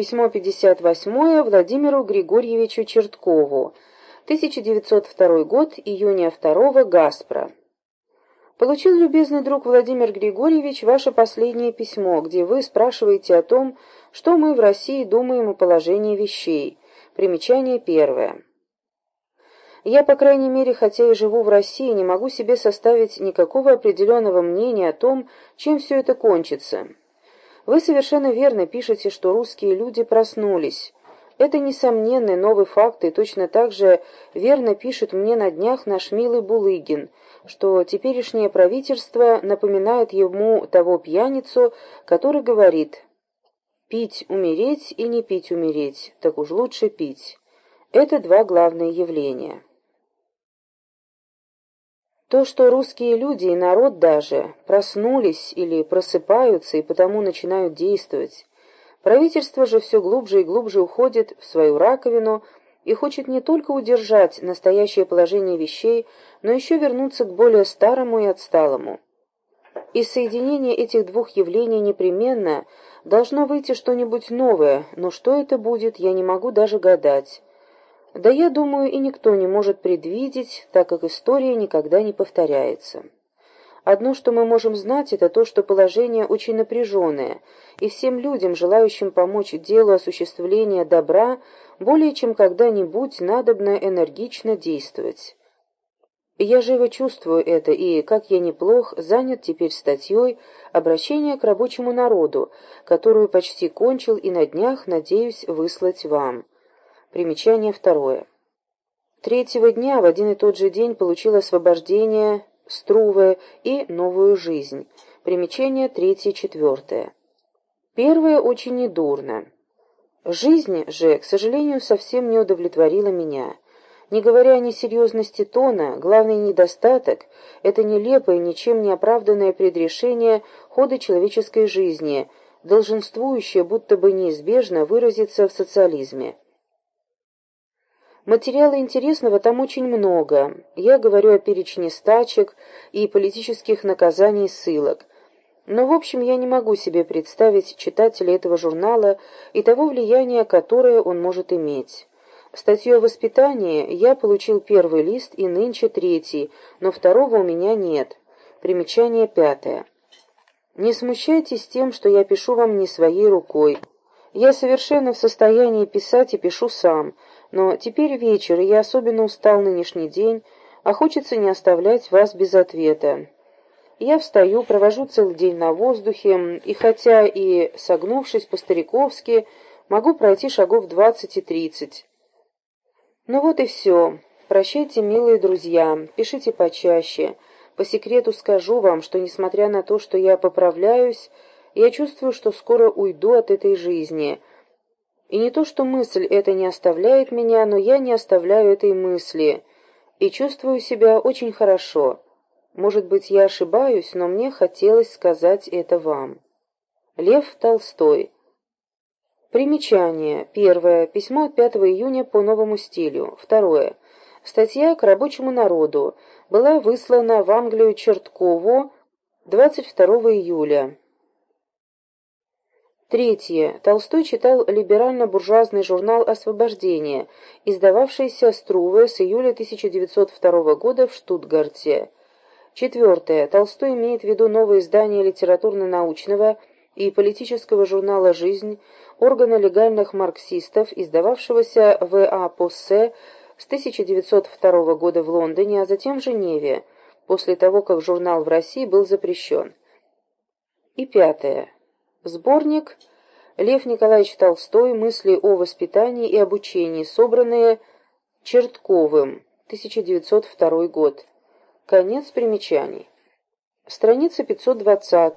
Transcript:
Письмо 58 Владимиру Григорьевичу Черткову. 1902 год, июня 2 Гаспро. Получил, любезный друг Владимир Григорьевич, ваше последнее письмо, где вы спрашиваете о том, что мы в России думаем о положении вещей. Примечание первое. Я, по крайней мере, хотя и живу в России, не могу себе составить никакого определенного мнения о том, чем все это кончится. Вы совершенно верно пишете, что русские люди проснулись. Это несомненный новый факт, и точно так же верно пишет мне на днях наш милый Булыгин, что теперешнее правительство напоминает ему того пьяницу, который говорит «пить умереть и не пить умереть, так уж лучше пить». Это два главные явления. То, что русские люди и народ даже проснулись или просыпаются и потому начинают действовать. Правительство же все глубже и глубже уходит в свою раковину и хочет не только удержать настоящее положение вещей, но еще вернуться к более старому и отсталому. Из соединения этих двух явлений непременно должно выйти что-нибудь новое, но что это будет, я не могу даже гадать. Да я думаю, и никто не может предвидеть, так как история никогда не повторяется. Одно, что мы можем знать, это то, что положение очень напряженное, и всем людям, желающим помочь делу осуществления добра, более чем когда-нибудь надобно энергично действовать. Я живо чувствую это, и, как я неплох, занят теперь статьей «Обращение к рабочему народу», которую почти кончил и на днях надеюсь выслать вам. Примечание второе. Третьего дня в один и тот же день получил освобождение Струве и новую жизнь. Примечание третье-четвертое. Первое очень недурно. Жизнь же, к сожалению, совсем не удовлетворила меня. Не говоря о несерьезности тона, главный недостаток — это нелепое, ничем не оправданное предрешение хода человеческой жизни, долженствующее будто бы неизбежно выразиться в социализме. Материала интересного там очень много. Я говорю о перечне стачек и политических наказаний ссылок. Но, в общем, я не могу себе представить читателя этого журнала и того влияния, которое он может иметь. Статью о воспитании я получил первый лист и нынче третий, но второго у меня нет. Примечание пятое. Не смущайтесь тем, что я пишу вам не своей рукой. Я совершенно в состоянии писать и пишу сам, но теперь вечер, и я особенно устал нынешний день, а хочется не оставлять вас без ответа. Я встаю, провожу целый день на воздухе, и хотя и, согнувшись по-стариковски, могу пройти шагов двадцать и тридцать. Ну вот и все. Прощайте, милые друзья, пишите почаще. По секрету скажу вам, что, несмотря на то, что я поправляюсь, я чувствую, что скоро уйду от этой жизни. И не то, что мысль эта не оставляет меня, но я не оставляю этой мысли. И чувствую себя очень хорошо. Может быть, я ошибаюсь, но мне хотелось сказать это вам. Лев Толстой. Примечание. Первое. Письмо от 5 июня по новому стилю. Второе. Статья к рабочему народу была выслана в Англию Черткову 22 июля. Третье. Толстой читал либерально-буржуазный журнал «Освобождение», издававшийся Струве с июля 1902 года в Штутгарте. Четвертое. Толстой имеет в виду новое издание литературно-научного и политического журнала «Жизнь», органа легальных марксистов, издававшегося в А. Поссе с 1902 года в Лондоне, а затем в Женеве, после того, как журнал в России был запрещен. И пятое. Сборник Лев Николаевич Толстой «Мысли о воспитании и обучении», собранные Чертковым, 1902 год. Конец примечаний. Страница 520.